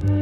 you